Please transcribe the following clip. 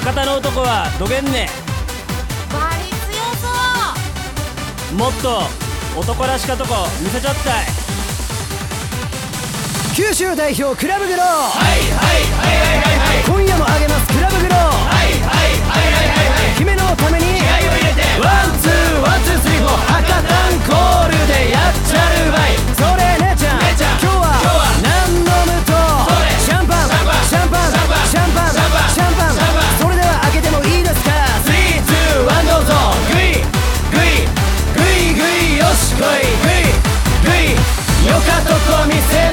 博多の男はどげんねバリ強そう。もっと男らしかとこ見せちゃったい。九州代表クラブグロー、はい。よかとこ見せ